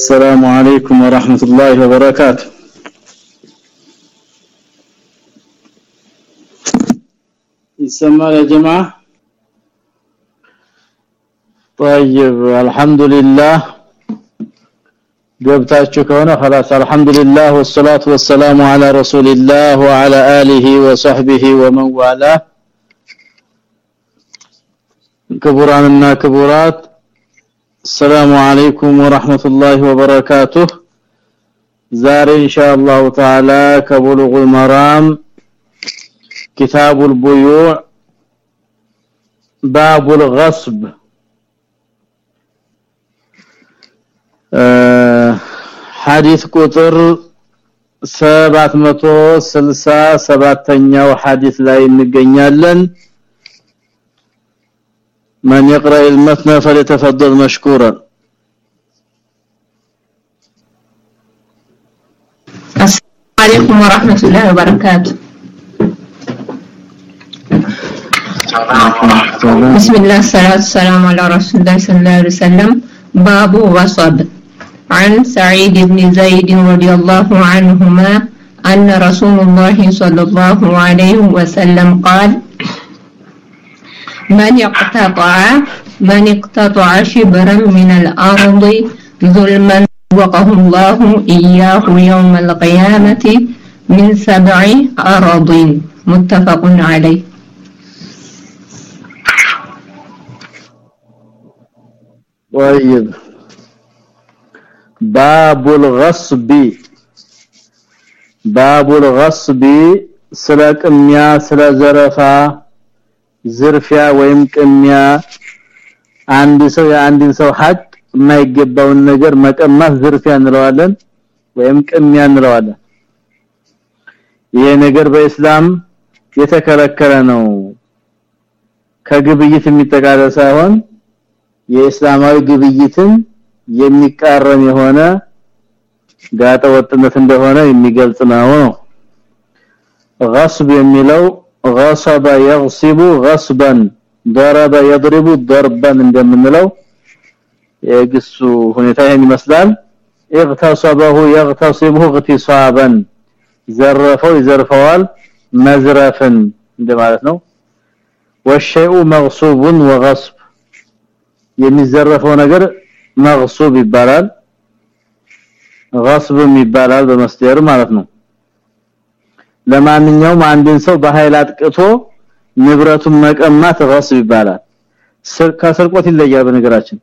السلام عليكم ورحمة الله وبركاته يسمى يا جماعة طيب الحمد لله ገብታችሁ ከሆነ خلاص الحمد لله والصلاه والسلام على رسول الله وعلى اله وصحبه ومن والاه ክቡራንና ክቡራት السلام عليكم ورحمة الله وبركاته ዛሬ ኢንሻአላህ ተዓላ ከቡሉግ المرام كتاب البيوع باب الغصب ሐዲስ ቁጥር 767ኛው ሐዲስ ላይ እንገኛለን من يقرأ المثنى فليتفضل مشكورا. السلام عليكم ورحمة الله وبركاته. بسم الله الصلاة والسلام على رسول الله صلى الله عليه وسلم. باب غصب عن سعيد بن زيد رضي الله عنهما أن رسول الله صلى الله عليه وسلم قال من اقتطع من اقتطع شبرا من الأرض ظلما وقه الله إياه يوم القيامة من سبع أراض متفق عليه. طيب. باب الغصب. باب الغصب سرق ميا سرق زرفا ዝርፊያ ወይም ቅሚያ አንድ ሰው የአንድን ሰው ሀቅ የማይገባውን ነገር መቀማት ዝርፊያ እንለዋለን ወይም ቅሚያ እንለዋለን ይሄ ነገር በእስላም የተከለከለ ነው ከግብይት የሚጠቃለል ሳይሆን የእስላማዊ ግብይትን የሚቃረን የሆነ ጋጠ ወጥነት እንደሆነ የሚገልጽ ነው غصب የሚለው غصب يغصب غصبا ضرب يضرب ضربا እንደምንለው የግሱ ሁኔታ ይሄን ይመስላል። اغتصبه يغتصبه اغتصابا ዘረፈው ይዘርፈዋል መዝረፍን እንደማለት ነው። والشيء مغصوب وغصب የሚዘረፈው ነገር مغصوب ይባላል። غصب ይባላል በመስደር ማለት ነው። ለማንኛውም አንድን ሰው በኃይል አጥቅቶ ንብረቱን መቀማት غصب ይባላል ከስርቆት ይለያል በነገራችን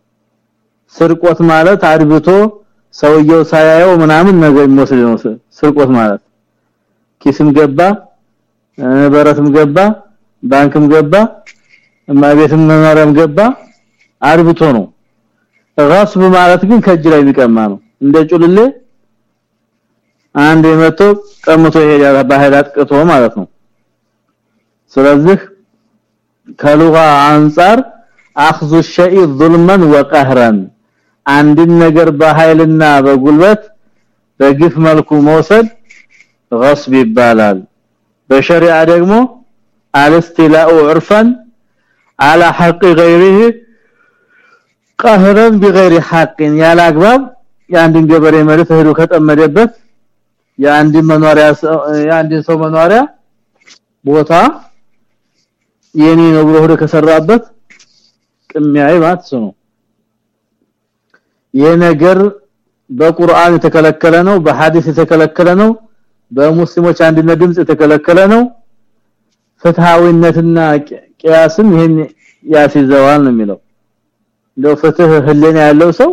ስርቆት ማለት አድብቶ ሰውየው ሳያየው ምናምን ነገር ይመስል ነው ስርቆት ማለት ኪስም ገባ በረትም ገባ ባንክም ገባ ማቤትም መኖሪያም ገባ አድብቶ ነው غصب ማለት ግን ከእጅ ላይ የሚቀማ ነው እንደ ጩልሌ አንድ የመቶ ቀምቶ ይሄዳል ባህል አጥቅቶ ማለት ነው። ስለዚህ ከሉጋ አንጻር اخذ الشيء ظلما وقهرا አንድ ነገር በኃይልና በጉልበት በግፍ መልኩ መውሰድ غصب ይባላል። በሸሪዓ ደግሞ الاستيلاء عرفا على حق غيره قهرا بغير حق ያለ አግባብ የአንድን ገበሬ መሬት ሄዶ ከጠመደበት የአንድን መኖሪያ የአንድን ሰው መኖሪያ ቦታ የኔ ነው ብሎ ሆደ ከሰራበት ቅሚያይ ማለት ነው። የነገር በቁርአን የተከለከለ ነው በሐዲስ የተከለከለ ነው በሙስሊሞች አንድነት ድምጽ የተከለከለ ነው። ፍትሃዊነትና ቂያስም ይሄን ያስይዘዋል ነው የሚለው። እንደው ፍትህ ህሊና ያለው ሰው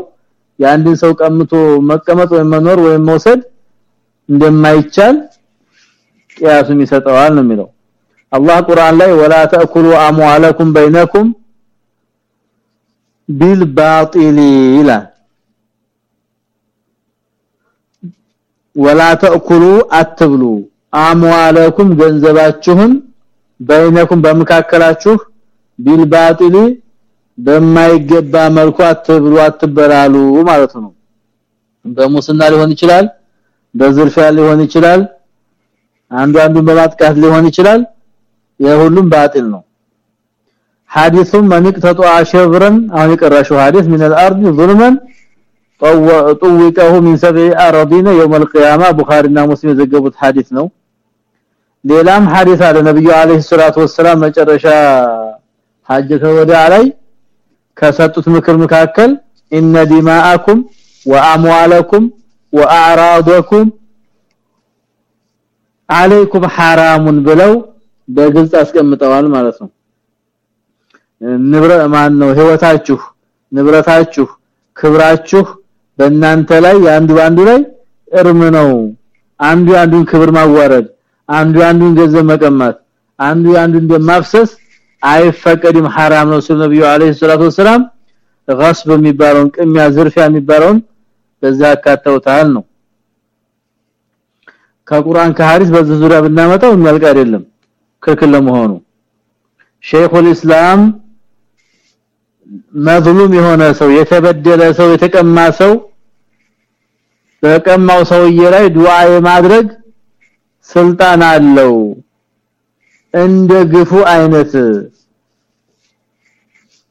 የአንድን ሰው ቀምቶ መቀመጥ ወይም መኖር ወይም መውሰድ እንደማይቻል ቂያሱም ይሰጠዋል ነው የሚለው። አላህ ቁርአን ላይ ወላ ተአኩሉ አምዋለኩም በይነኩም ቢልባጢል ይላል። ወላ ተአኩሉ አትብሉ አምዋለኩም ገንዘባችሁን በይነኩም በመካከላችሁ ቢልባጢል በማይገባ መልኩ አትብሉ አትበላሉ ማለት ነው። በሙስና ሊሆን ይችላል በዝርፊያ ሊሆን ይችላል አንዱ አንዱን በማጥቃት ሊሆን ይችላል የሁሉም ባጢል ነው ሐዲሱም መንቅ ተጧ ሸብረን አሁን የቀራሽው ሐዲስ من الارض ظلما طوقه من سبع اراضين يوم القيامه ቡኻሪና ሙስሊም የዘገቡት ሐዲስ ነው ሌላም ሐዲስ አለ ነብዩ አለይሂ ሰላቱ ወሰለም መጨረሻ ሐጀተ ወዳዕ ላይ ከሰጡት ምክር መካከል ኢነ ዲማአኩም ወአምዋለኩም ወአዕራዳኩም አለይኩም ሐራሙን ብለው በግልጽ አስቀምጠዋል ማለት ነው ንብረ ማን ነው ህይወታችሁ ንብረታችሁ ክብራችሁ በእናንተ ላይ አንዱ አንዱ ላይ እርም ነው አንዱ አንዱን ክብር ማዋረድ አንዱ አንዱን ገንዘብ መቀማት አንዱ አንዱን እንደማፍሰስ አይፈቀድም حرام ነው ስለ ነብዩ አለይሂ ሰላቱ ወሰለም غصب የሚባለውን ቅሚያ ዝርፊያ የሚባለውን በዛ አካተውታል ነው ከቁርአን ከሐዲስ በዚህ ዙሪያ ብናመጣው የሚያልቅ አይደለም ክልክል ለመሆኑ ሼኹል ኢስላም መዝሉም የሆነ ሰው የተበደለ ሰው የተቀማ ሰው በቀማው ሰውዬ ላይ ዱዓ የማድረግ ስልጣን አለው እንደ ግፉ አይነት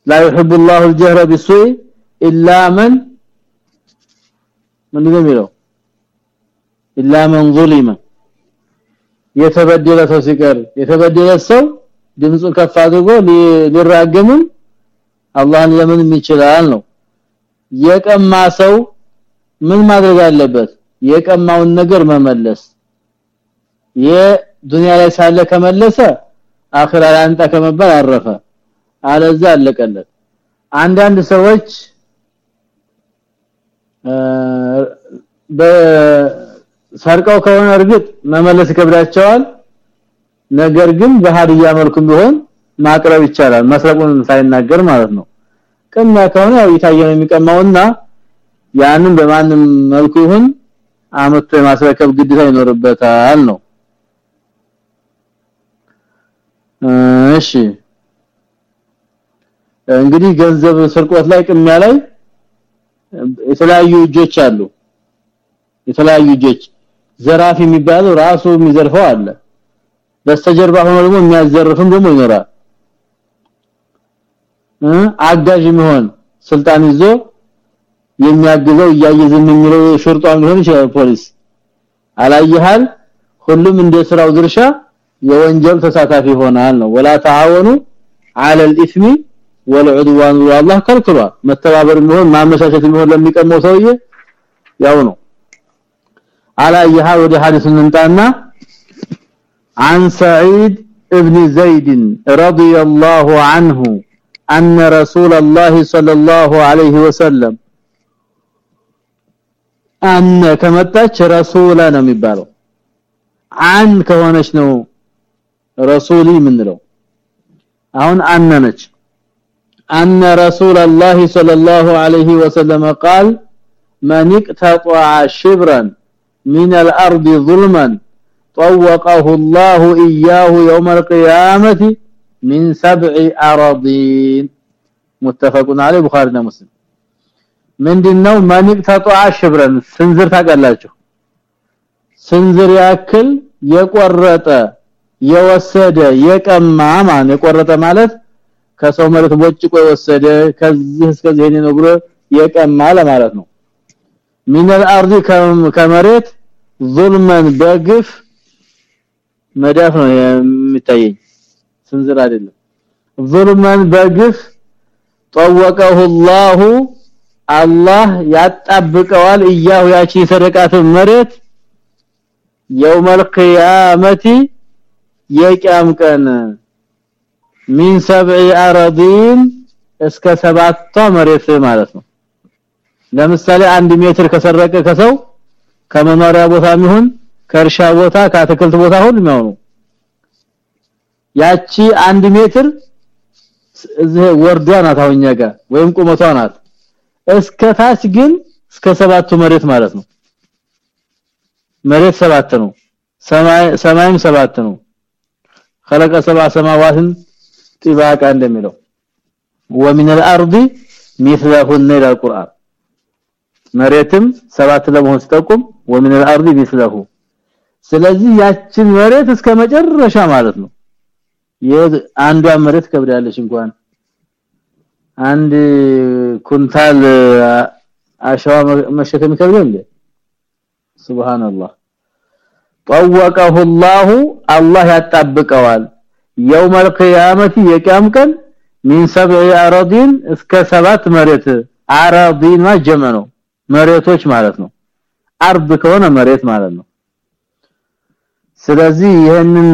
لا يحب الله الجهر بالسوء الا من ምን ነው الا من ظلم የተበደለ ሰው ሲቀር የተበደለ ሰው ድምፁን ከፍ አድርጎ ሊራገምም አላህን ለምን ይችላል ነው የቀማ ሰው ምን ማድረግ አለበት የቀማውን ነገር መመለስ የዱንያ ላይ ሳለ ከመለሰ አኺራ ላይ አንተ ከመባል አረፈ አለዛ አለቀለት አንዳንድ ሰዎች በሰርቀው ከሆነ እርግጥ መመለስ ይከብዳቸዋል። ነገር ግን በሃዲያ መልኩም ቢሆን ማቅረብ ይቻላል መስረቁን ሳይናገር ማለት ነው። ከኛ ከሆነ ያው ይታየ ነው የሚቀማውና ያንን በማንም መልኩ ይሁን አመቶ የማስረከብ ግዴታ ይኖርበታል ነው። እሺ። እንግዲህ ገንዘብ ስርቆት ላይ ቅሚያ ላይ የተለያዩ እጆች አሉ። የተለያዩ እጆች። ዘራፍ የሚባለው ራሱ የሚዘርፈው አለ። በስተጀርባ ሆኖ ደግሞ የሚያዘርፍም ደግሞ ይኖራል። አጋዥ መሆን ስልጣን ይዞ የሚያግዘው እያየዝም የሚለው ሹርጣን ሊሆን ይችላል ፖሊስ። አላየሃል? ሁሉም እንደ ስራው ድርሻ የወንጀል ተሳታፊ ሆናል ነው። ወላ ተአወኑ አለል ኢስሚ والعدوان والله ከልክሏል መተባበር ቢሆን ማመቻቸት ቢሆን ለሚቀመው ሰውዬ ያው ነው አላየሃ ወደ ሐዲስ እንምጣና عن سعيد ابن زيد رضي الله عنه أن رسول الله صلى الله عليه وسلم أن ከመጣች ረሱላ ነው የሚባለው አን ከሆነች ነው ረሱሊ ምንለው አሁን አነነች أن رسول الله صلى الله عليه وسلم قال من اقتطع شبرا من الأرض ظلما طوقه الله إياه يوم القيامة من سبع أراضين متفق عليه بخاري ومسلم ምንድነው من اقتطع شبرا ስንዝር ታቀላችሁ ስንዝር ያክል የቆረጠ የወሰደ የቀማ ማን የቆረጠ ማለት ከሰው መሬት ወጭቆ የወሰደ ከዚህ እስከዚህ ነው ብሎ የቀማ ለማለት ነው። من الارض ከመሬት ظلمن በግፍ መዳፍ ነው የሚታየኝ። ስንዝር አይደለም። ظلمن በግፍ طوقه الله አላህ ያጣብቀዋል። እያው ያቺ ሰደቃትን መሬት የውመል ቂያመቲ የቂያም ቀን ሚን ሰብዒ አረዲን እስከ ሰባቷ መሬት ማለት ነው ለምሳሌ አንድ ሜትር ከሰረቀ ከሰው ከመኖሪያ ቦታ ይሁን ከእርሻ ቦታ ከአትክልት ቦታ ሁሉ ነው ያቺ አንድ ሜትር እዚህ ወርዷ ናት አሁኛ ጋር ወይም ቁመቷ ናት እስከ ታች ግን እስከ ሰባቱ መሬት ማለት ነው መሬት ሰባት ነው ሰማይ ሰማይም ሰባት ነው خلق سبع سماوات طباقا እንደሚለው ومن الارض مثلهن الى القران መሬትም ሰባት ለመሆን ሲጠቁም ومن الارض مثله ስለዚህ ያችን መሬት እስከ መጨረሻ ማለት ነው የአንዷ መሬት ከብዳለች እንኳን አንድ ኩንታል አሸዋ መሸከም ይከብዳል እንዴ ሱብሃንአላህ طوقه الله الله ያጣብቀዋል يوم القيامه የቂያም ቀን من سبع اراضين እስከ ሰባት መሬት አራዲን ማጀመ ነው መሬቶች ማለት ነው አርብ ከሆነ መሬት ማለት ነው ስለዚህ ይህንን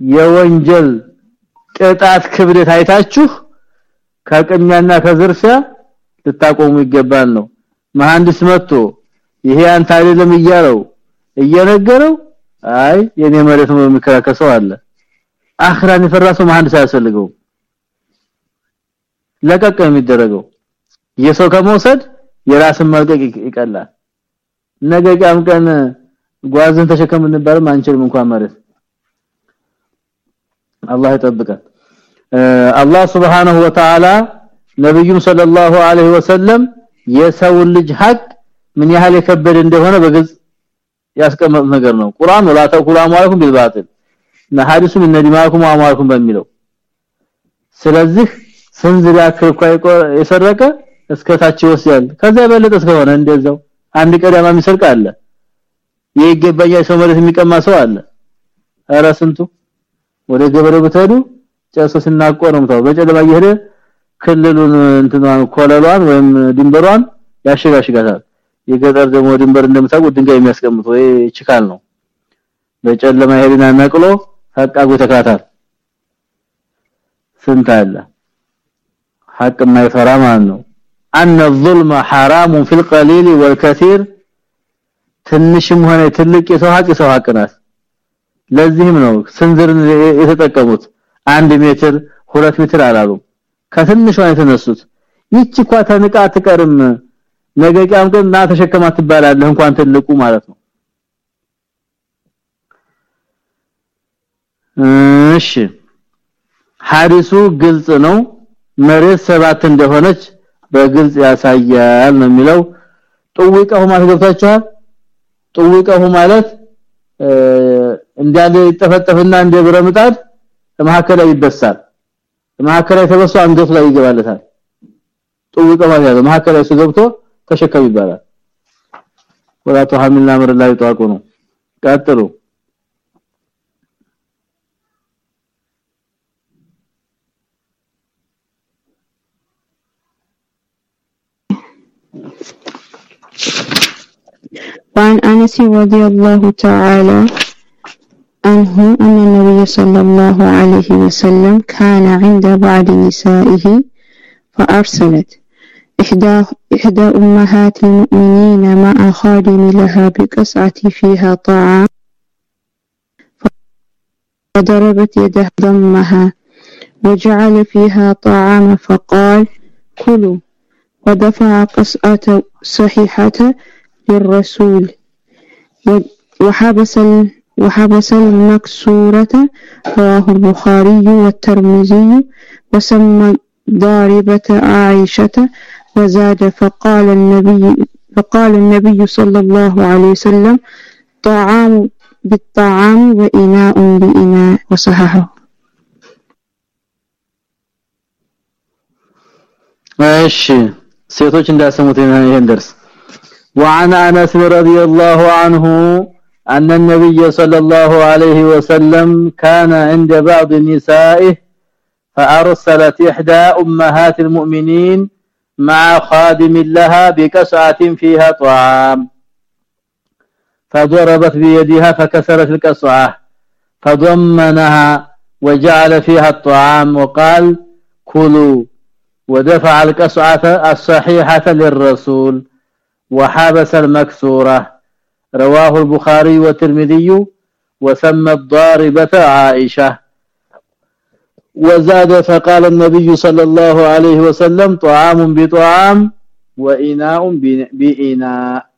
የወንጀል ቅጣት ክብደት አይታችሁ ከቅሚያና ከዝርፊያ ልታቆሙ ይገባል ነው መሐንዲስ መጥቶ ይሄ አንተ አይደለም እያለው እየነገረው አይ የኔ መሬት ነው የሚከራከሰው አለ አኽራን የፈራሰው መሐንዲስ አያስፈልገው ለቀቅ የሚደረገው። የሰው ከመውሰድ የራስን መልቀቅ ይቀላል። ነገ ቂያም ቀን ጓዝን ተሸከም እንባልም አንችልም እንኳን መሬት አላህ ይጠብቃል አላህ Subhanahu Wa Ta'ala ነብዩ ሰለላሁ ዐለይሂ ወሰለም የሰው ልጅ ሀቅ ምን ያህል የከበደ እንደሆነ በግልጽ ያስቀመጥ ነገር ነው። ቁርአን ወላ ተቁሉ አማለኩም ቢልባጢል እና ሐዲሱም እነ ዲማኩም አማለኩም በሚለው። ስለዚህ ስንዝር ያክል የሰረቀ እስከታች ይወስዳል። ከዛ የበለጠ እስከሆነ እንደዛው። አንድ ቀዳማ የሚሰርቅ አለ። ይገባኛል ሰው መሬት የሚቀማ ሰው አለ። ኧረ ስንቱ? ወደ ገበሬው ብትሄዱ ጨርሶ ሲናቆርም ተው በጨለማ እየሄደ ክልሉን እንትኗን ኮለሏን ወይም ድንበሯን ያሸጋሽጋታል። የገጠር ደግሞ ድንበር እንደምታውቁ ድንጋይ የሚያስቀምጡ ወይ ችካል ነው። በጨለማ ሄድና ነቅሎ ሐቃጉ ተካታል ስንት አለ ሐቅ የማይፈራ ማለት ነው ان الظلم حرام في القليل والكثير ትንሽም ሆነ ትልቅ የሰው ሐቅ የሰው ሐቅ ናት ለዚህም ነው ስንዝር የተጠቀሙት አንድ ሜትር ሁለት ሜትር አላሉ ከትንሿ የተነሱት ይቺ እንኳ ተንቃ አትቀርም ነገ ቂያም ቀን ና ተሸከማት ትባላለህ እንኳን ትልቁ ማለት ነው እሺ። ሐዲሱ ግልጽ ነው። መሬት ሰባት እንደሆነች በግልጽ ያሳያል ነው የሚለው። ጥውቀሁ ማለት ገብታችኋል ጥውቀሁ ማለት እንዳለ ይጠፈጠፍና እንደ ብረምጣድ ማከለ ይበሳል። ማከለ ተበሱ አንገቱ ላይ ይገባለታል። ጥውቀሁ ማለት ማከለ እሱ ገብቶ ተሸከም ይባላል። ወላቱ ሐሚልና ምር ላይ ነው። ቀጥሉ وعن أنس رضي الله تعالى عنه أن النبي صلى الله عليه وسلم كان عند بعض نسائه فأرسلت إحدى, إحدى أمهات المؤمنين مع خادم لها بقصعة فيها طعام فضربت يده ضمها وجعل فيها طعام فقال كلوا. ودفع قصعة صحيحة بالرسول وحبس وحبس المكسورة رواه البخاري والترمذي وسمى ضاربة عائشة وزاد فقال النبي فقال النبي صلى الله عليه وسلم طعام بالطعام وإناء بإناء. وصححه. ماشي سيطوش نداسة متين درس وعن أنس رضي الله عنه أن النبي صلى الله عليه وسلم كان عند بعض نسائه فأرسلت إحدى أمهات المؤمنين مع خادم لها بكسعه فيها طعام. فضربت بيدها فكسرت الكسعه فضمنها وجعل فيها الطعام وقال كلوا ودفع القصعة الصحيحة للرسول. وحابس المكسورة. رواه البخاري والترمذي وسمى الضاربة عائشة. وزاد فقال النبي صلى الله عليه وسلم طعام بطعام وإناء بإناء.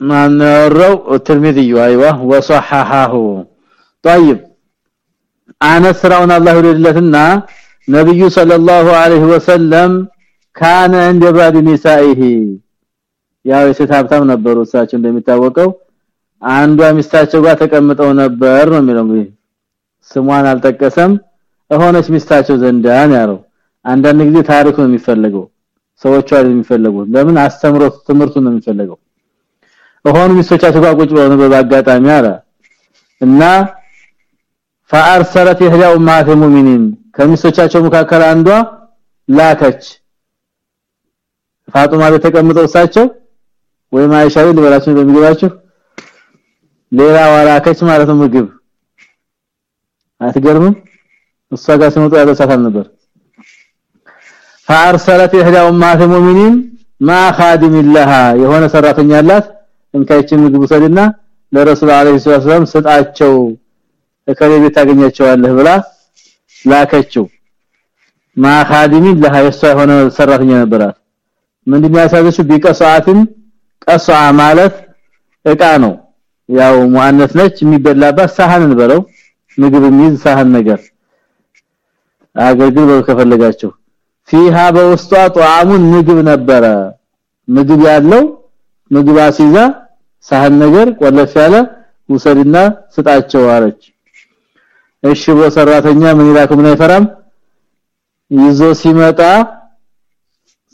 من رو الترمذي أيوه وصححه. طيب. أنا رضي الله عنه ነብዩ ሰለላሁ ዐለይሂ ወሰለም ካነ እንደ ባድ ኒሳኢሂ ያው የሴት ሀብታም ነበሩ እሳቸው እንደሚታወቀው አንዷ ሚስታቸው ጋር ተቀምጠው ነበር ነው የሚለው እንግዲህ ስሟን አልጠቀሰም እሆነች ሚስታቸው ዘንዳን ያለው አንዳንድ ጊዜ ታሪክ ነው የሚፈልገው ሰዎቹ አይደል የሚፈልጉት ለምን አስተምሮ ትምህርቱ ነው የሚፈልገው እሆኑ ሚስቶቻቸው ጋር ቁጭ ብለው ነው በአጋጣሚ አለ እና فارسلت احدى امهات المؤمنين ከሚስቶቻቸው መካከል አንዷ ላከች ፋጡማ በተቀምጠው እሳቸው ወይ ማይሻዊ ልበላችሁ በሚገባችሁ ሌላ ዋላከች ማለት ነው ምግብ አትገርምም እሷ ጋር ሲመጡ ያበሳታል ነበር فارسلت احدى امهات المؤمنين ما خادم لها የሆነ ሰራተኛ አላት እንካይችን ምግብ ሰድና ለረሱል አለይሂ ሰላም ስጣቸው እከሌ ቤት ታገኛቸዋለህ ብላ ላከችው። ማ ኻዲሚ ለሃ የሷ የሆነ ሰራተኛ ነበራት። ምንድነው ያሳዘችው? ቢቀሷአትን ቀሷ ማለት እቃ ነው። ያው ሙአነስ ነች የሚበላባት ሳህንን በለው ምግብ የሚይዝ ሳህን ነገር አገልግል ከፈለጋችሁ። ፊሃ በውስጧ ጧዓሙን ምግብ ነበረ። ምግብ ያለው ምግብ አሲዛ ሳህን ነገር ቆለፍ ያለ ውሰድና ስጣቸው አለች እሺ በሰራተኛ ምን ይላኩም ነው ይፈራም ይዞ ሲመጣ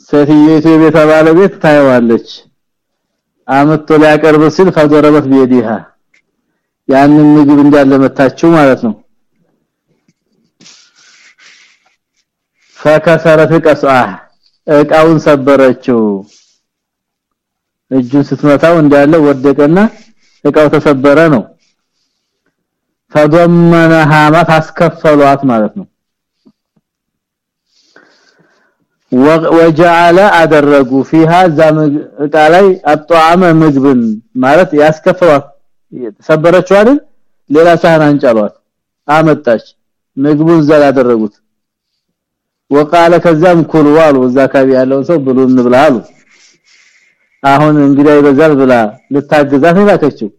ሴትየቱ የቤት ባለቤት ታየዋለች። አመቶ ሊያቀርብ ሲል ፈደረበት በየዲሃ ያንን ምግብ እንዳለ መታችው ማለት ነው። ፈከሰረት ቀስአ እቃውን ሰበረችው። እጁን ስትመታው እንዳለ ወደቀና እቃው ተሰበረ ነው فضمنها ما تسكفلوات ማለት ነው። وجعل ادرجو فيها ذا ላይ አጣዓመ ምግብን ማለት ያስከፈሏት። ሰበረችው አይደል? ሌላ ሳህን አንጫሏት። አመጣች። ምግቡን ዘላ ያደረጉት وقال ከዛም ኩልዋል ወዛካቢ ያለው ሰው ብሉን ብላሉ አሁን እንግዲህ ይበዛል ብላ ልታግዛት ነው ላከችው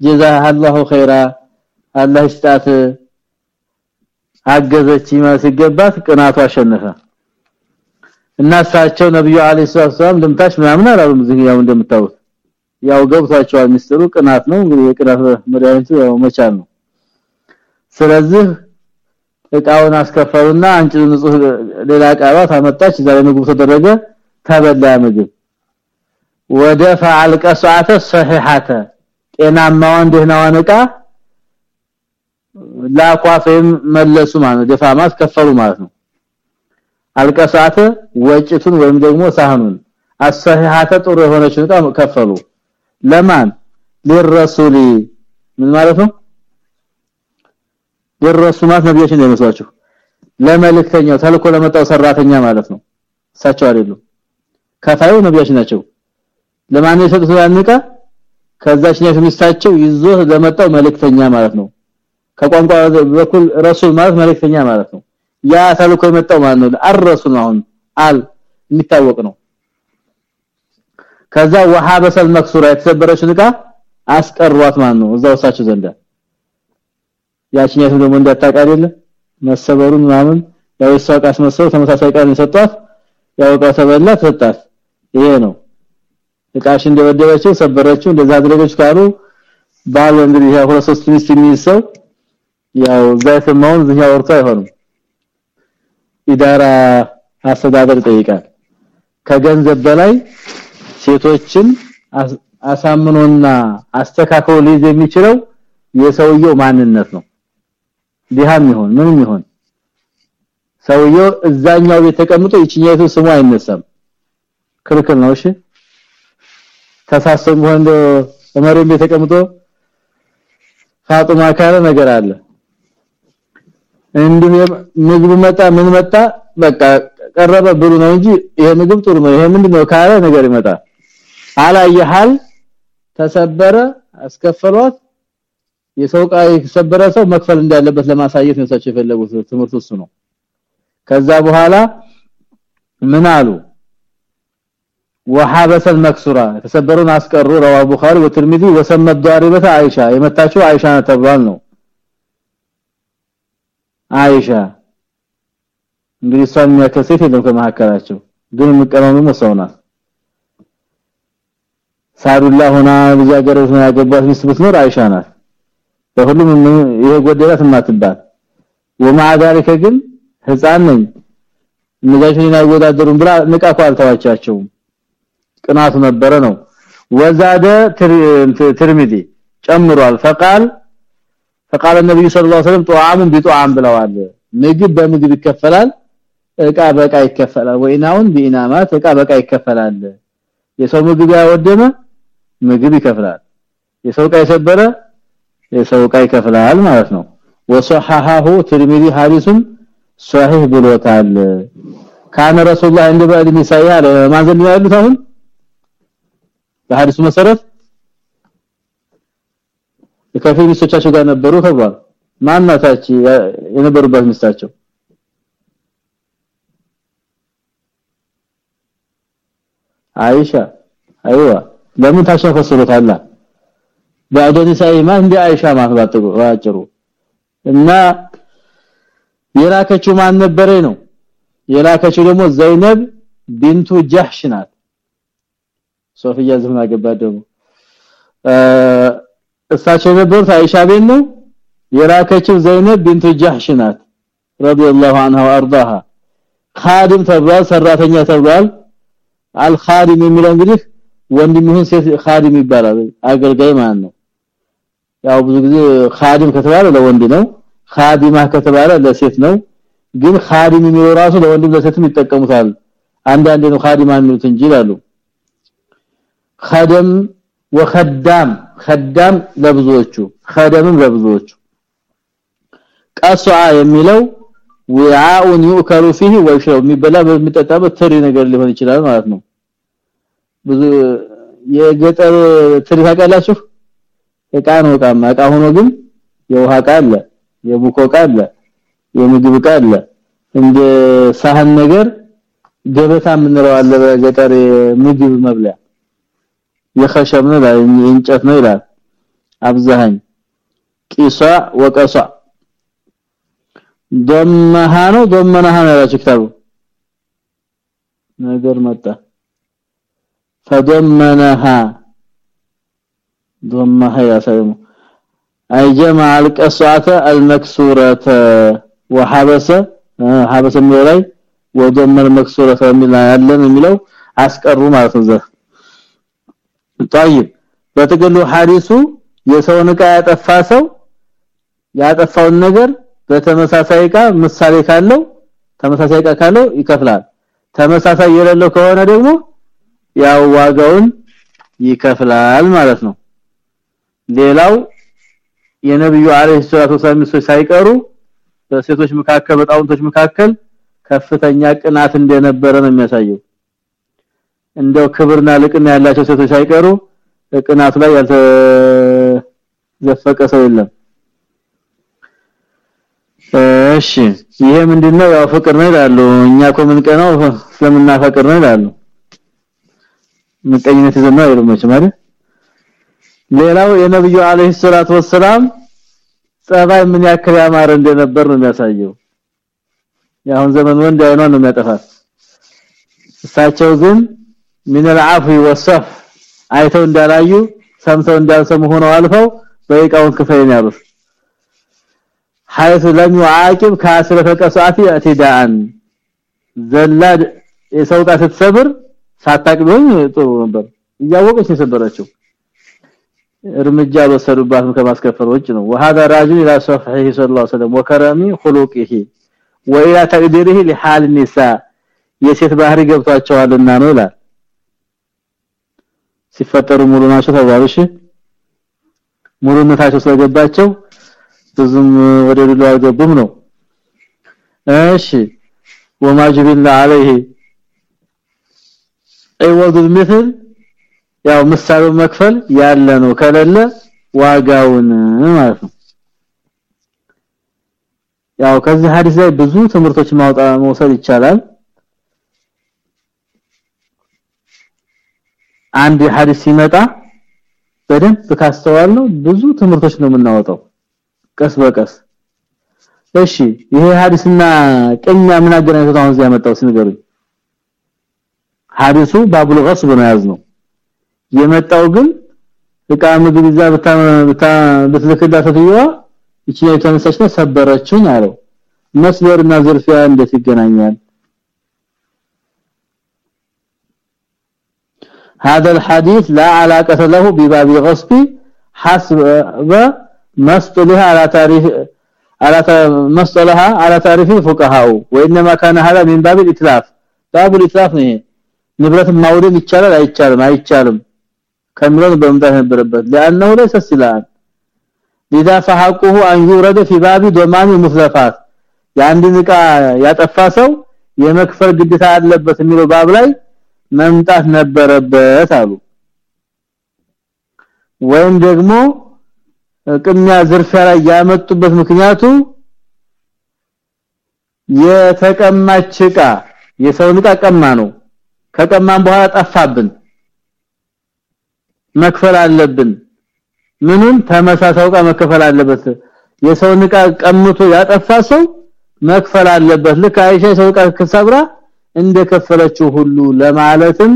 جزاها الله خيرا አላህ ይስጣት። አገዘች ሲገባት ቅናቱ አሸነፈ። እና እሳቸው ነብዩ አለይሂ ሰላም ድምታሽ ምናምን አላሉም እዚህ ያው እንደምታውቁት ያው ገብቷቸዋል ሚስጥሩ። ቅናት ነው እንግዲህ የቅናት መድኃኒቱ ያው መቻል ነው። ስለዚህ እቃውን አስከፈሉና አንቺ ንጹህ ሌላ ቃላት አመጣች። ዛሬ ምግብ ተደረገ። ተበላ ምግብ። ወደ ፈዓል ቀሷተ ሰሂሐተ ጤናማዋን ደህናዋን እቃ ላኳፈም መለሱ ማለት ደፋማት ከፈሉ ማለት ነው። አልቀሳተ ወጭቱን ወይም ደግሞ ሳህኑን አሰሂሐተ ጥሩ የሆነችው እቃ ከፈሉ። ለማን? ለረሱሊ። ምን ማለት ነው? ለረሱማት ነብያችን እንደመስላችሁ ለመልእክተኛው ተልኮ ለመጣው ሰራተኛ ማለት ነው። እሳቸው አይደሉም። ከፋዩ ነብያችን ናቸው። ለማን የሰጡት ያንቃ ከዛች ነው ይዞ ለመጣው መልእክተኛ ማለት ነው ከቋንቋ በኩል ረሱል ማለት መልእክተኛ ማለት ነው። ያ ተልኮ የመጣው ማለት ነው? አረሱል አሁን። አል የሚታወቅ ነው። ከዛ ወሃበሰል መክሱራ የተሰበረችውን እቃ አስቀሯት ማለት ነው? እዛው እሳቸው ዘንዳ። ያችኛቱ ደግሞ እንዳታውቅ አይደለ? መሰበሩን ምናምን ያው እሷ ቃስ መሰው ተመሳሳይ ቃል ሰጣት ያው ቃ ተበላ ተጣት ይሄ ነው። እቃሽ እንደወደበችው ሰበረችው እንደዛ አድርገች ካሉ ባል እንግዲህ ያው ሁለት ሶስት ሚስት የሚይዘው ያው ዘይፈማውን ዝኛ ወርቶ አይሆንም። ኢዳራ አስተዳደር ጠይቃል ከገንዘብ በላይ ሴቶችን አሳምኖና አስተካክሎ ሊይዝ የሚችለው የሰውየው ማንነት ነው። ዲሃም ይሆን ምንም ይሆን ሰውየው እዛኛው ቤት ተቀምጦ ይችኛይቱ ስሙ አይነሳም። ክልክል ነው። እሺ ተሳሰም ሆኖ ዑመር ቤት ፋጡማ ካለ ነገር አለ እንዲሁ ምግብ መጣ ምን መጣ በቃ ቀረበ ብሉ ነው እንጂ ይሄ ምግብ ጥሩ ነው ይሄ ምንድነው ካለ ነገር ይመጣ አላየሃል ተሰበረ አስከፈሏት የሰው ቃ የተሰበረ ሰው መክፈል እንዳለበት ለማሳየት ነው ሰቸው የፈለጉት ትምህርት እሱ ነው ከዛ በኋላ ምን አሉ وحبس المكسوره የተሰበረውን አስቀሩ رواه البخاري والترمذي وسمى الضاربه عائشه የመታችው አይሻ ተብሏል ነው አይሻ እንግዲህ እሷን የሚያከሰት የለም ከመሐከላቸው ግን የሚቀረው መሰውና ሳዱላ ሆና ብዙ ሀገሮች ነው ያገባት ሚስት ብትኖር አይሻ ናት በሁሉም ይሄ ጎደላት ማትባል ومع ذلك ግን ህፃን ነኝ እነዛችን አይወዳደሩም ብላ ንቃቁ አልተዋቻቸውም ቅናቱ ነበረ ነው ወዛደ ትርሚዚ ጨምሯል فقال فقال النبي صلى الله عليه وسلم طعام بطعام ብለዋል ምግብ በምግብ ይከፈላል እቃ በቃ ይከፈላል ወይናውን ቢናማት እቃ በቃ ይከፈላል የሰው ምግብ ያወደመ ምግብ ይከፍላል የሰው እቃ የሰበረ የሰው እቃ ይከፍላል ማለት ነው وصححه ترمذي حديث صحيح ብሎታል ካነ ረሱላህ እንደ ባድ ንሳያ ማዘን ያሉት አሁን በሐዲሱ መሰረት የከፊል ሚስቶቻቸው ጋር ነበሩ ተብሏል። ማን ናታች የነበሩበት ሚስታቸው? አይሻ አይዋ ለምን ታሸፈስሩታላ ባዶኒ ሳይማ እንደ አይሻ ማለት ባጭሩ? እና የላከችው ማን ነበረ ነው? የላከችው ደግሞ ዘይነብ ቢንቱ ጀህሽ ናት። ሶፊያ ዝምና ገባ እሳቸው የነበሩት አይሻ ቤት ነው? የላከችው ዘይነብ ቢንቱ ጀህሽ ናት። ረዲየላሁ ዐንሃ ወአርዳሃ። ኻዲም ተብሏል ሰራተኛ ተብሏል። አልኻዲም የሚለው እንግዲህ ወንድም ይሁን ሴት ኻዲም ይባላል። አገልጋይ ማለት ነው። ያው ብዙ ጊዜ ኻዲም ከተባለ ለወንድ ነው ኻዲማ ከተባለ ለሴት ነው። ግን ኻዲም የሚለው ራሱ ለወንድም ለሴትም ይጠቀሙታል። አንዳንዴ ነው ኻዲማ የሚሉት እንጂ ይላሉ። ኸደም ወኸዳም ኸዳም ለብዙዎቹ ኸደምም ለብዙዎቹ ቀሷ የሚለው ወዓኡን ይኡከሉ فيه ወይሽረው የሚበላ በሚጠጣበት ትሪ ነገር ሊሆን ይችላል ማለት ነው ብዙ የገጠር ትሪ ታውቃላችሁ እቃ ነው እቃማ እቃ ሆኖ ግን የውሃ እቃ አለ የቡኮ እቃ አለ የምግብ እቃ አለ እንደ ሳህን ነገር ገበታ የምንለው አለ በገጠር ምግብ መብለያ የኸሸብ ነው እንጨት ነው ይላል አብዛኝ ቂሷ ወቀሷ ደመሃ ነው ደመናሃ ነው ያላችሁ ክታቡ ነገር መጣ فدمنها ضمها يا سلام اي جمع القصعه المكسوره وحبس حبس የሚለው وضم المكسوره የሚል ያለን የሚለው አስቀሩ ማለት ነው طيب በተገሉ ሐዲሱ የሰውን ዕቃ ያጠፋ ሰው ያጠፋውን ነገር በተመሳሳይ ዕቃ ምሳሌ ካለው ተመሳሳይ ዕቃ ካለው ይከፍላል ተመሳሳይ የሌለው ከሆነ ደግሞ ያው ዋጋውን ይከፍላል ማለት ነው ሌላው የነብዩ አለይሂ ሰላቱ ወሰለም ሳይቀሩ በሴቶች መካከል በጣውንቶች መካከል ከፍተኛ ቅናት እንደነበረ ነው የሚያሳየው እንደው ክብርና ልቅና ያላቸው ሴቶች ሳይቀሩ ቅናቱ ላይ ያልተዘፈቀ ሰው የለም። እሺ ይሄ ምንድነው? ያው ፍቅር ነው ይላሉ። እኛ እኮ ምን ቀናው ስለምናፈቅር ነው ይላሉ። ምቀኝነት ይዘና ይሉመች ማለት ሌላው የነብዩ አለይሂ ሰላቱ ወሰለም ጸባይ ምን ያክል ያማረ እንደነበር ነው የሚያሳየው። ያሁን ዘመን ወንድ አይኗን ነው የሚያጠፋት። እሳቸው ግን ምን العفو والصف አይተው እንዳላዩ ሰምተው እንዳልሰሙ ሆነው አልፈው በይቃውን ክፈይን ያሉት حيث لم يعاقب كاسر فقصات اعتداء ዘላድ የሰውጣ ስትሰብር ሳታቅበኝ ጥሩ ነበር እያወቀች የሰበረችው እርምጃ በሰሩባትም ከማስከፈል ውጭ ነው وهذا راجع الى صفحه صلى الله عليه وسلم وكرم خلقه والى تقديره لحال النساء የሴት ባህሪ ገብቷቸዋልና ነው ይላል ሲፈጠሩ ሙሉ ናቸው ተባሉሽ ሙሉነታቸው ስለገባቸው ብዙም ወደ ዱላ አልገቡም ነው እሺ ወማጅብና عليه አይወዱ مثل ያው ምሳሌው መክፈል ያለ ነው ከሌለ ዋጋውን ማለት ነው ያው ከዚህ ሐዲስ ላይ ብዙ ትምህርቶች ማውጣ መውሰድ ይቻላል አንድ ሐዲስ ሲመጣ በደንብ ካስተዋል ነው ብዙ ትምህርቶች ነው የምናወጣው። ቀስ በቀስ። እሺ ይሄ ሐዲስና ቀኛ ምን አገናኝቶ አሁን እዚህ ያመጣው ሲነገሩኝ ሐዲሱ ባቡል ገስብ ነው ያዝነው የመጣው ግን እቃ ምግብ ይዛ ብታ ብትልክዳ ተትየዋ እቺ የተነሳች ነው አለው። መስበርና ዝርፊያ እንዴት ይገናኛል هذا الحديث لا علاقه له بباب الغصب حسب مصطلها على تاريخ على مصطلها على تعريف الفقهاء وانما كان هذا من باب الاتلاف باب الاتلاف ነው ንብረት ማውደም ይቻላል አይቻልም አይቻልም ከሚለው በመምጣት ነበረበት لانه ليس سلاح لذا فحقه ان يورد في باب ضمان المخلفات የአንድን ዕቃ ያጠፋ ሰው የመክፈል ግዴታ አለበት የሚለው ባብ ላይ መምጣት ነበረበት አሉ። ወይም ደግሞ ቅሚያ ዝርፊያ ላይ ያመጡበት ምክንያቱ የተቀማች ዕቃ የሰው ዕቃ ቀማ ነው። ከቀማን በኋላ ጠፋብን። መክፈል አለብን። ምኑን ተመሳሳይ ዕቃ መከፈል አለበት። የሰው ዕቃ ቀምቶ ያጠፋ ሰው መክፈል አለበት። ልክ አይሻ ሰው ዕቃ ከሰብራ እንደከፈለችው ሁሉ ለማለትም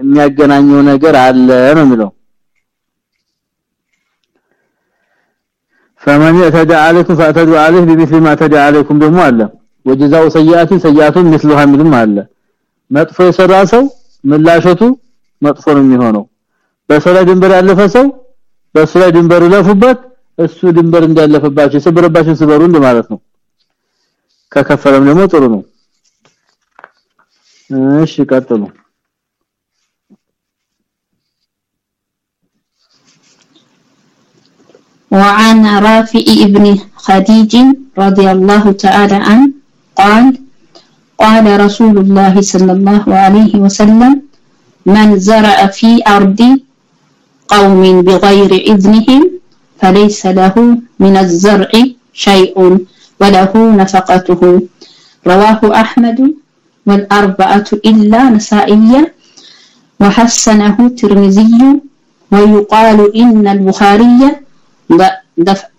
የሚያገናኘው ነገር አለ ነው የሚለው فمن يتدى عليكم فاتدوا عليه بمثل ما تدى عليكم ደግሞ አለ وجزاء سيئات سيئات مثلها ምንም አለ መጥፎ የሰራ ሰው ምላሾቱ መጥፎ ነው የሚሆነው በሰላ ድንበር ያለፈ ሰው በሰላ ድንበር ለፉበት እሱ ድንበር እንዳለፈባቸው ሰበረባቸው ስበሩ እንደማለት ነው ከከፈለም ደግሞ ጥሩ ነው ماشي كاتلو وعن رافع ابن خديج رضي الله تعالى عنه قال قال رسول الله صلى الله عليه وسلم من زرع في أرض قوم بغير إذنهم فليس له من الزرع شيء وله نفقته. رواه أحمد والأربعة إلا نسائية وحسنه الترمذي ويقال إن البخاري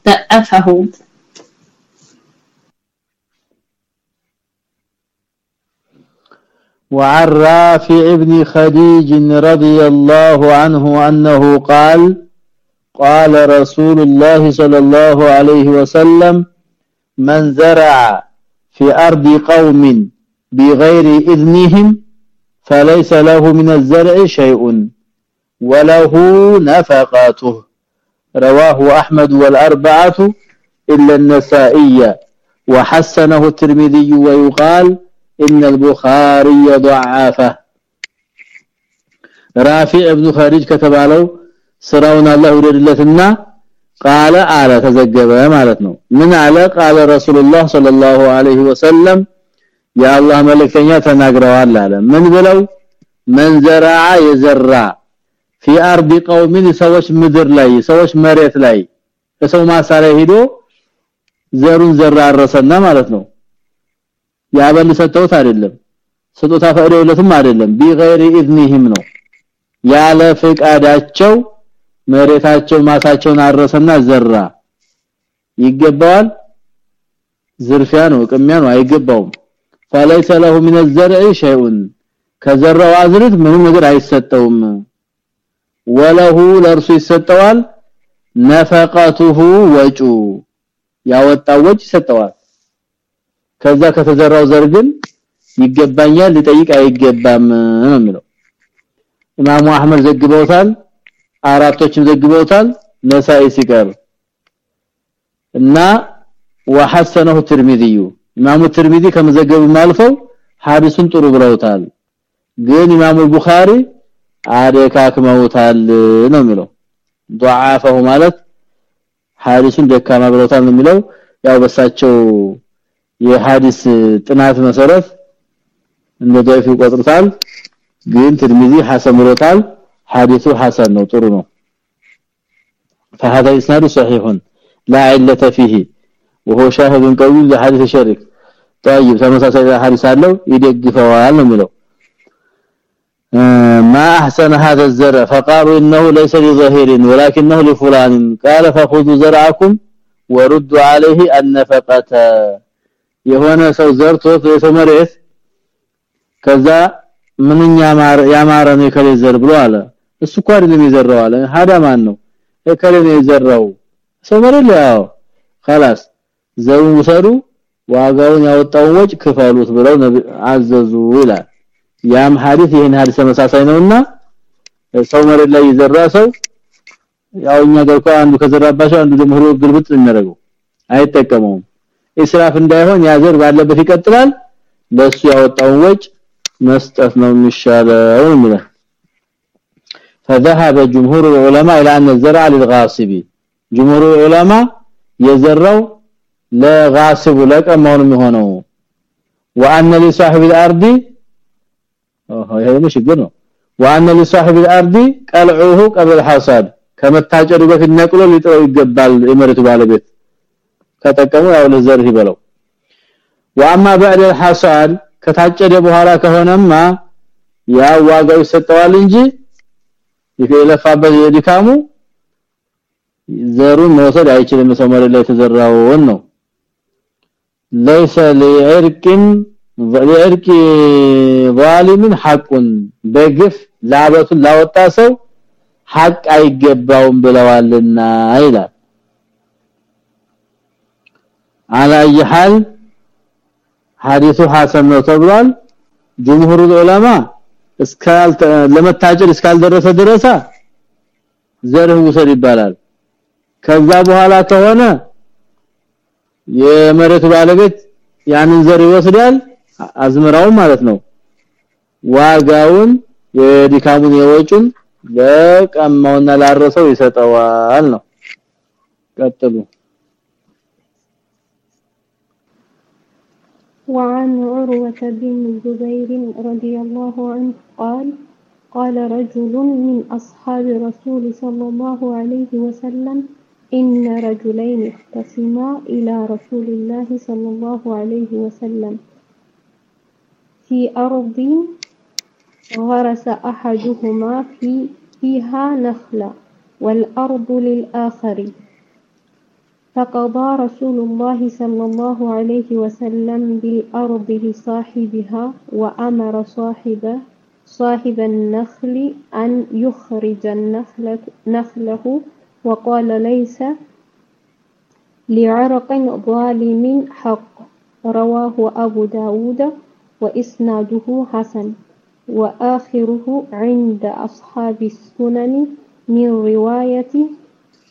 ضعفه. وعن رافع بن خديج رضي الله عنه أنه قال قال رسول الله صلى الله عليه وسلم من زرع في أرض قوم بغير إذنهم فليس له من الزرع شيء وله نفقاته رواه أحمد والأربعة إلا النسائية وحسنه الترمذي ويقال إن البخاري ضعفه رافع ابن خارج كتباله ስራውን አላህ ይወደድለትና ቃለ አለ ተዘገበ ማለት ነው ምን አለ ቃለ ረሱላህ ሰለላሁ ዐለይሂ ወሰለም የአላህ መልእክተኛ ተናግረዋል አለ ምን ብለው መንዘራ የዘራ في ارض قوم ሰዎች ምድር ላይ ሰዎች መሬት ላይ ከሰው ማሳ ላይ ሄዶ ዘሩን ዘራ አረሰና ማለት ነው ያበል ሰጠውት አይደለም ስጦታ ፈቅደውለትም አይደለም ቢገይሪ ኢዝኒሂም ነው ያለ ፍቃዳቸው መሬታቸው ማሳቸውን አረሰና ዘራ ይገባዋል ዝርፊያ ነው ቅሚያ ነው አይገባውም فليس له من الزرع شيء ከዘራው አዝርት ምንም ነገር አይሰጠውም ወለሁ ለርሱ ይሰጠዋል ነፈቀቱሁ ወጩ ያወጣው ወጭ ይሰጠዋል ከዛ ከተዘራው ዘር ግን ይገባኛል ሊጠይቅ አይገባም ነው የሚለው ኢማሙ አህመድ ዘግበውታል አራቶችም ዘግበውታል ነሳኢ ሲቀር እና وحسنه الترمذي ኢማሙ ትርሚዚ ከመዘገቡ ማልፈው ሐዲሱን ጥሩ ብለውታል ግን ኢማሙ ቡኻሪ አደካክመውታል ነው የሚለው ضعفه ማለት ሐዲሱን ደካማ ብለውታል ነው የሚለው ያው በሳቸው የሐዲስ ጥናት መሰረት እንደ ضعيف ይቆጥሩታል ግን ትርሚዚ ሐሰን ብለውታል ሐዲሱ ሐሰን ነው ጥሩ ነው فهذا اسناد صحيح لا علة فيه وهو شاهد قوي لحديث الشرك طيب ተመሳሳይ ሐዲስ አለው ይደግፈዋል ነው የሚለው ما احسن هذا الزرع فقالوا انه ليس لظهير ولكنه لفلان قال فخذوا زرعكم وردوا عليه النفقه የሆነ ሰው ዘርቶት የሰው መሬት ከዛ ምንኛ ያማረ ነው ከሌ ዘር ብሎ አለ እሱ እኮ አይደለም የዘራው አለ ሀዳ ማን ነው እከሌ ነው የዘራው ሰው መሬት ያው خلاص ዘሩን ውሰዱ ዋጋውን ያወጣውን ወጭ ክፈሉት ብለው አዘዙ ይላል ያም ሐዲስ ይሄን ሐዲስ ተመሳሳይ ነውና ሰው መሬት ላይ የዘራ ሰው ያው እኛ ጋር እንኳን አንዱ ከዘራባቸው አንዱ ደግሞ ሆሮ ግልብጥ የሚያደርገው አይጠቀመውም እስራፍ እንዳይሆን ያዘር ባለበት ይቀጥላል ለሱ ያወጣውን ወጭ መስጠት ነው የሚሻለው የሚለው فذهب جمهور العلماء الى ان الزرع للغاصب جمهور العلماء የዘራው ለጋስቡ ለቀማው የሚሆነው። وان لصاحب الارض ይሄ ደግሞ ችግር ነው። وان لصاحب الارض قلعه قبل حصاد ከመታጨዱ በፊት ነቅሎ ሊጥለው ይገባል የመሬቱ ባለቤት። ተጠቀሙ ያው ለዘር ይበለው። واما بعد الحصاد ከታጨደ በኋላ ከሆነማ ያ ዋጋው ይሰጠዋል እንጂ ይከለፋበት የዲካሙ ዘሩን መውሰድ አይችልም። ሰው ላይ ተዘራውን ነው። ليس لعرق لعرق ظالم حق በግፍ ላበቱን ላወጣ ሰው ሐቅ አይገባውም ብለዋልና ይላል على حال ሐዲሱ ሐሰን ነው ተብሏል ጅምሁሩ ዑለማ እስካል ለመታጨድ እስካልደረሰ ድረሳ ዘርህ ውሰድ ይባላል ከዛ በኋላ ከሆነ የመሬቱ ባለቤት ያንን ዘር ይወስዳል አዝመራው ማለት ነው ዋጋውን የዲካሙን የወጩን ለቀማውና ላረሰው ይሰጠዋል ነው ቀጥሉ وعن عروة بن الزبير رضي الله عنه قال قال رجل من أصحاب رسول صلى الله عليه وسلم إن رجلين اختصما إلى رسول الله صلى الله عليه وسلم. في أرض غرس أحدهما في فيها نخلة والأرض للآخر. فقضى رسول الله صلى الله عليه وسلم بالأرض لصاحبها وأمر صاحبه صاحب النخل أن يخرج النخلة نخله وقال ليس لعرق ظالم حق. رواه أبو داود وإسناده حسن. وآخره عند أصحاب السنن من رواية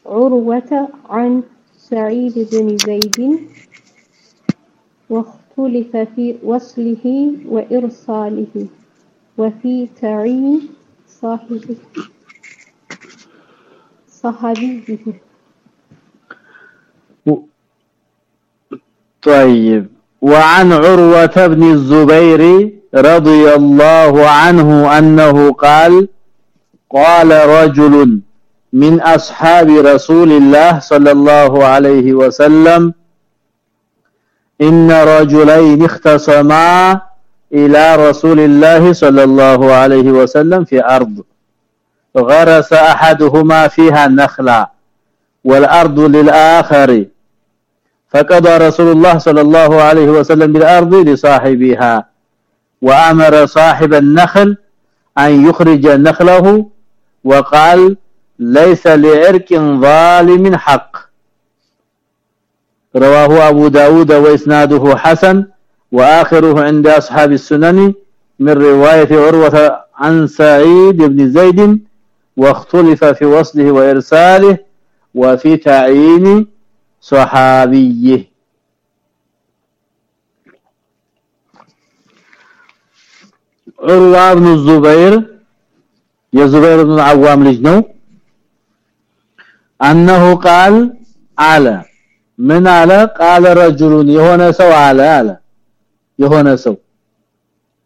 عروة عن سعيد بن زيد واختلف في وصله وإرساله وفي تعيين صاحبه. صحابيه طيب. وعن عروة بن الزبير رضي الله عنه أنه قال قال رجل من أصحاب رسول الله صلى الله عليه وسلم إن رجلين اختصما إلى رسول الله صلى الله عليه وسلم في أرض. غرس أحدهما فيها نخلا والأرض للآخر. فقضى رسول الله صلى الله عليه وسلم بالأرض لصاحبها وأمر صاحب النخل أن يخرج نخله وقال ليس لعرق ظالم حق رواه أبو داود وإسناده حسن وآخره عند أصحاب السنن من رواية عروة عن سعيد بن زيد واختلف في وصله وإرساله وفي تعيين صحابيه عروة بن الزبير የዙበይር ኢብኑ አዋም ልጅ ነው انه قال على ምን አለ قال رجل የሆነ ሰው አለ አለ የሆነ ሰው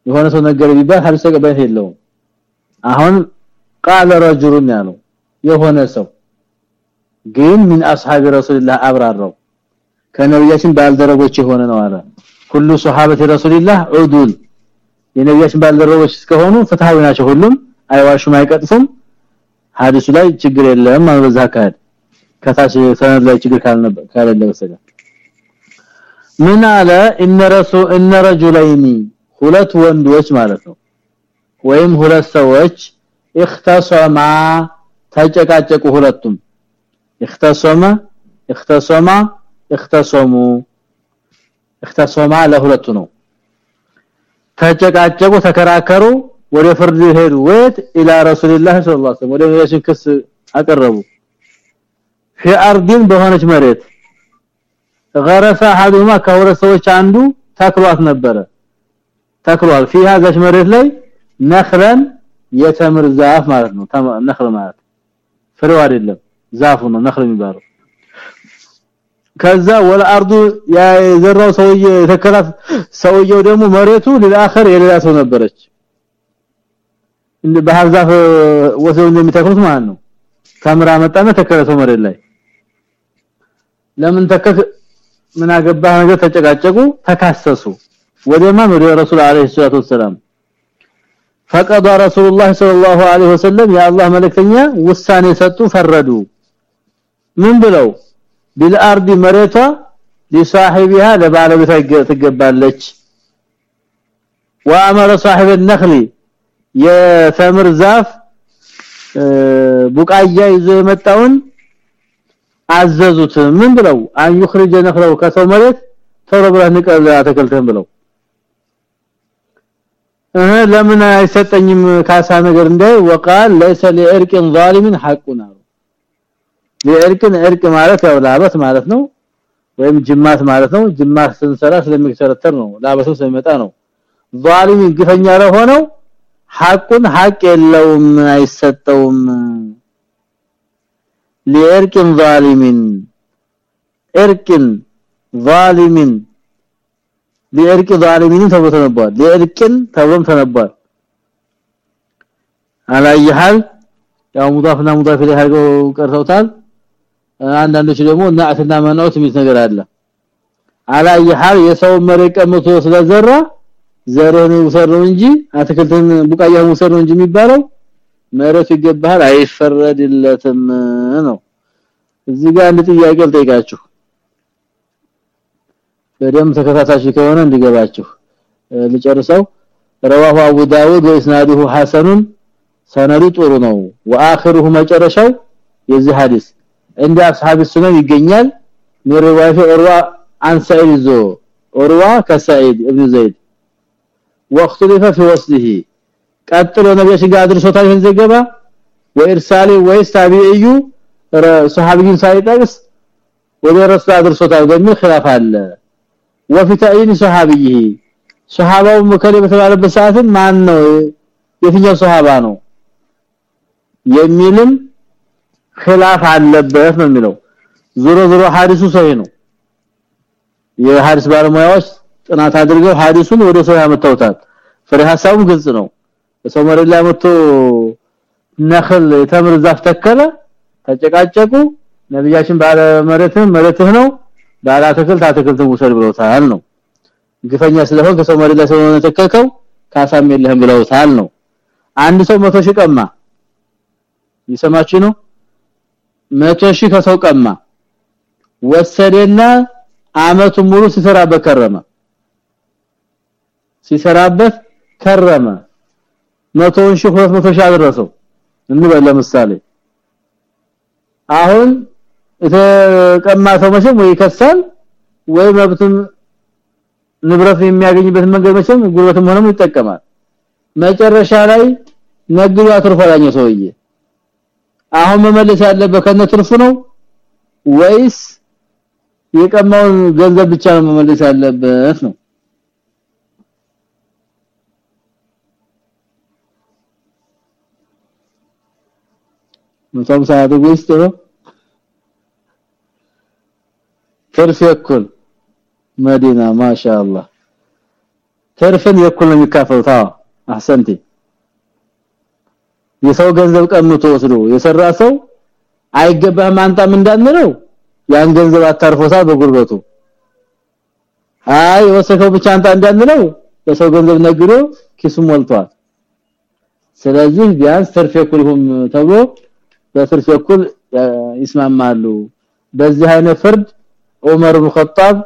የሆነ ሰው ነገር ቢባል ሐዲስ ተቀባይነት የለውም አሁን قال رجل ያለው የሆነ ሰው ግን ምን አስሐቢ ረሱልላህ አብራራው ከነብያችን ባልደረቦች የሆነ ነው አለ ሁሉ ሱሐበቲ ረሱልላህ ዑዱል የነብያችን ባልደረቦች እስከሆኑ ፍትሃዊ ናቸው ሁሉም አይዋሹም አይቀጥፉም ሐዲሱ ላይ ችግር የለም ማለት በዛ ካድ ከታች ሰነድ ላይ ችግር ካልነበር ካለለ በስተቀር ምን አለ እነ ረሱ እነ ረጁለይኒ ሁለት ወንዶች ማለት ነው ወይም ሁለት ሰዎች اختصما ተጨቃጨቁ ሁለቱም። اختصما اختصما اختصموا اختصما ለሁለቱ ነው። ተጨቃጨቁ ተከራከሩ ወደ ፍርድ ሄዱ። ወት الى رسول الله صلى الله ክስ አቀረቡ። في ارضين በሆነች መሬት غرس احدهما ከሁለት አንዱ ተክሏት ነበረ። ተክሏል። في هذاች መሬት ላይ ነخلን የተምር ዛፍ ማለት ነው። ነኽል ማለት ፍሬው አይደለም። ዛፉ ነው ነኽል የሚባለው። ከዛ ወልአርዱ የዘራው ሰውዬ የተከላት ሰውየው ደግሞ መሬቱ ለአخر የሌላ ሰው ነበረች። እንደ ባህር ዛፍ ወሰው እንደሚተክሉት ማለት ነው። ተምራ መጣና ተከለ ሰው መሬት ላይ። ለምን ተከክ ምን አገባህ? ነገር ተጨቃጨቁ ተካሰሱ። ወደማን? ወደ ረሱል አለይሂ ሰላቱ ፈቀደ ረሱላህ ሰለላሁ ዐለይሂ ወሰለም የአላህ መልእክተኛ ውሳኔ ሰጡ ፈረዱ። ምን ብለው? بالارض መሬቷ لصاحبها ለባለቤቷ ትገባለች። وامر صاحب النخل የተምር ዛፍ ቡቃያ ይዞ የመጣውን አዘዙት። ምን ብለው? አን يخرج نخله ከሰው መሬት ተረብራ ንቀላ ተከልተን ለምን አይሰጠኝም ካሳ ነገር እንደ وقال ليس لعرق ظالم حقنا ለዕርቅ ዕርቅ ማለት ያው ላበት ማለት ነው ወይም ጅማት ማለት ነው ጅማት ስንሰራ ስለሚከተር ነው ላበቱ ስለሚመጣ ነው ዛሊም ግፈኛ ለሆነው ሐቁን ሐቅ የለውም አይሰጠውም لعرق ظالم ዕርቅ ظالم ለእርቅ ዛለሚን ተብሎ ተነባል ለእርቅን ተብሎም ተነባል አላየሃል? ያው ሙዳፍና ሙዳፍ ላይ አድርገው ቀርተውታል። አንዳንዶች ደግሞ ናዕትና መናውት የሚል ነገር አለ። አላየሃል? የሰው መሬት ቀምቶ ስለዘራ ዘርን ውሰድ ነው እንጂ አትክልትን ቡቃያ ውሰድ ነው እንጂ የሚባለው መሬት ይገባል አይፈረድለትም ነው። እዚህ ጋር አንድ ጥያቄ ልጠይቃችሁ። በደም ተከታታሽ ከሆነ እንዲገባችሁ ልጨርሰው رواه ابو داود واسناده حسن ሰነዱ ጥሩ ነው واخره መጨረሻው የዚህ ሐዲስ እንደ አስሐብ السنن ይገኛል ምርዋፊ ዑርዋ عن سعيد زو ዑርዋ ከሰዒድ ابن زيد واختلف في وصله ቀጥሎ ነብያችን ጋር አድርሶታል ይሄን ዘገባ ወኢርሳሊ ወይስ ታቢዒዩ ሰሃቢን ሳይጠቅስ ወደ ረሱል አድርሶታል በሚል خلاف አለ وفي تعيين صحابيه ሶሃባው መከለ በተባለበት ሰዓትን ማን ነው የትኛው ሶሃባ ነው? የሚልም خلاف አለበት ነው የሚለው። ዞሮ ዞሮ ሐዲሱ ሰሂህ ነው። የሐዲስ ባለሙያዎች ጥናት አድርገው ሐዲሱን ወደ ሰው ያመጣውታል ፍሬ ሐሳቡም ግልጽ ነው። ሰው መሬት ላይ መጥቶ ነخل የተምር ዛፍ ተከለ ተጨቃጨቁ። ነብያችን ባለ መሬት መሬትህ ነው። ባለ አትክልት አትክልት ውሰድ ብለውታል ነው። ግፈኛ ስለሆነ ከሰው ላይ ስለሆነ ተከልከው ካሳም የለህም ብለውታል ነው። አንድ ሰው 100 ሺህ ቀማ። ይሰማችሁ ነው? 100 ሺህ ከሰው ቀማ። ወሰደና አመቱ ሙሉ ሲሰራበት ከረመ። ሲሰራበት ከረመ። 100 ሺህ 200 ሺህ አደረሰው። እንበል ለምሳሌ። አሁን የተቀማ ሰው መቼም ወይ ይከሳል ወይ መብትም ንብረት የሚያገኝበት መንገድ መቼም ጉልበትም ሆነም ይጠቀማል። መጨረሻ ላይ ነግዶ አትርፋላኛው ሰውዬ። አሁን መመለስ ያለበት ከነ ትርፉ ነው ወይስ የቀማውን ገንዘብ ብቻ ነው መመለስ ያለበት ነው? ምሳም ሰዓት ውስጥ ትርፍ የኩል መዲና ማሻአላህ። ትርፍን የኩል ነው የሚካፈሉት። አህሰንቲ። የሰው ገንዘብ ቀምቶ ወስዶ የሰራ ሰው አይገባህም አንታም እንዳንለው ያን ገንዘብ አታርፎታ በጉልበቱ። አይ ወሰከው ብቻ አንታ እንዳንለው የሰው ገንዘብ ነግዶ ኪሱ ሞልቷል። ስለዚህ ቢያንስ ትርፍ የኩልሁም ተብሎ በትርፍ የኩል ይስማማሉ። በዚህ አይነት ፍርድ ዑመር ኢብኑ ኸጣብ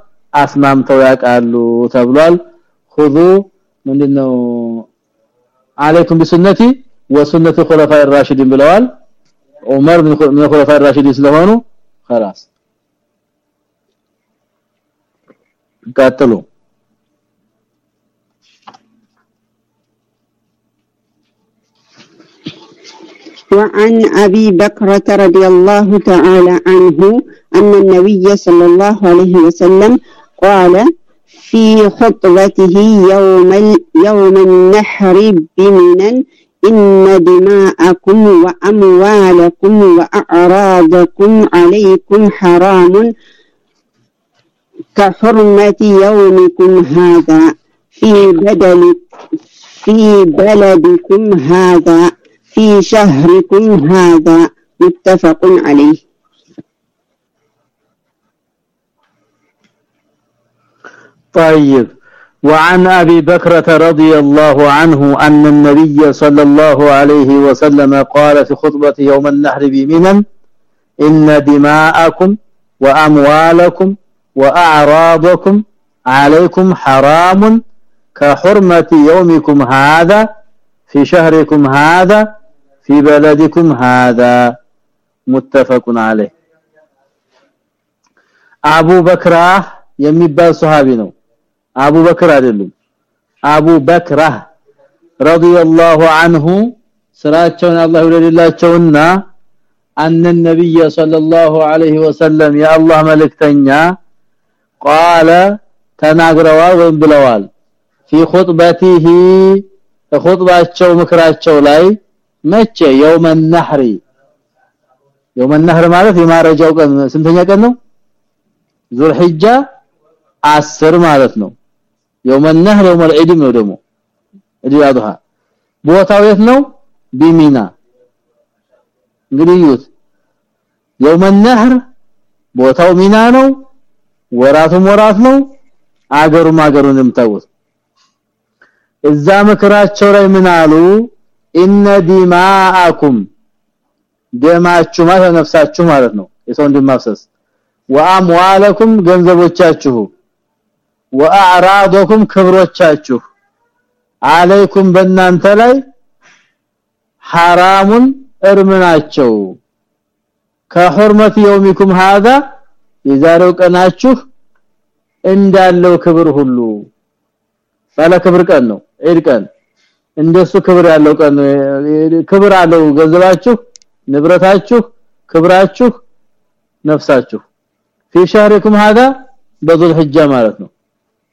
አስማምተው ያቃሉ ተብሏል خذوا ምንድነው عليكم بسنتي وسنه الخلفاء الراشدين ብለዋል ዑመር من الخلفاء الراشدين ስለሆኑ خلاص ቀጥሉ وعن أبي بكرة رضي الله تعالى عنه أن النبي صلى الله عليه وسلم قال في خطبته يوم يوم النحر بمنى إن دماءكم وأموالكم وأعراضكم عليكم حرام كحرمة يومكم هذا في بدل في بلدكم هذا. في شهركم هذا متفق عليه. طيب. وعن أبي بكرة رضي الله عنه أن النبي صلى الله عليه وسلم قال في خطبة يوم النحر بمنى إن دماءكم وأموالكم وأعراضكم عليكم حرام كحرمة يومكم هذا في شهركم هذا في بلدكم هذا متفق عليه. አቡ በክራ የሚባል ሱሐቢ ነው። አቡ በክር አይደለም አቡ በክራ ረዲየላሁ ዐንሁ ስራቸውን አላህ ይወደድላቸውና አን ነብይ ሰለላሁ ዐለይሂ ወሰለም የአላህ መልእክተኛ ቃለ ተናግረዋል ወይም ብለዋል። في خطبته خطባቸው ምክራቸው ላይ መቼ يوم النحر يوم النحر ማለት የማረጃው ቀን ስንተኛ ቀን ነው ዙል ሒጃ 10 ማለት ነው يوم النهر يوم العيد ነው ደግሞ ኢድ አድሃ ቦታው የት ነው ቢሚና እንግዲህ ይዩት يوم النهر ቦታው ሚና ነው ወራቱም ወራት ነው አገሩም አገሩን እንደምታውቁት እዛ ምክራቸው ላይ ምን አሉ ኢነ ዲማአኩም ደማችሁ ማለት ነፍሳችሁ ማለት ነው የሰው እንደማፍሰስ ወአምዋለኩም ገንዘቦቻችሁ ወአዕራዶኩም ክብሮቻችሁ አለይኩም በእናንተ ላይ ሐራሙን እርምናቸው ከሁርመት የውሚኩም هذا የዛሬው ቀናችሁ እንዳለው ክብር ሁሉ ባለ ክብር ቀን ነው ዒድ ቀን እንደሱ ክብር ያለው ቀን ክብር አለው። ገንዘባችሁ ንብረታችሁ ክብራችሁ ነፍሳችሁ። في شهركم هذا በዙል ሂጃ ማለት ነው።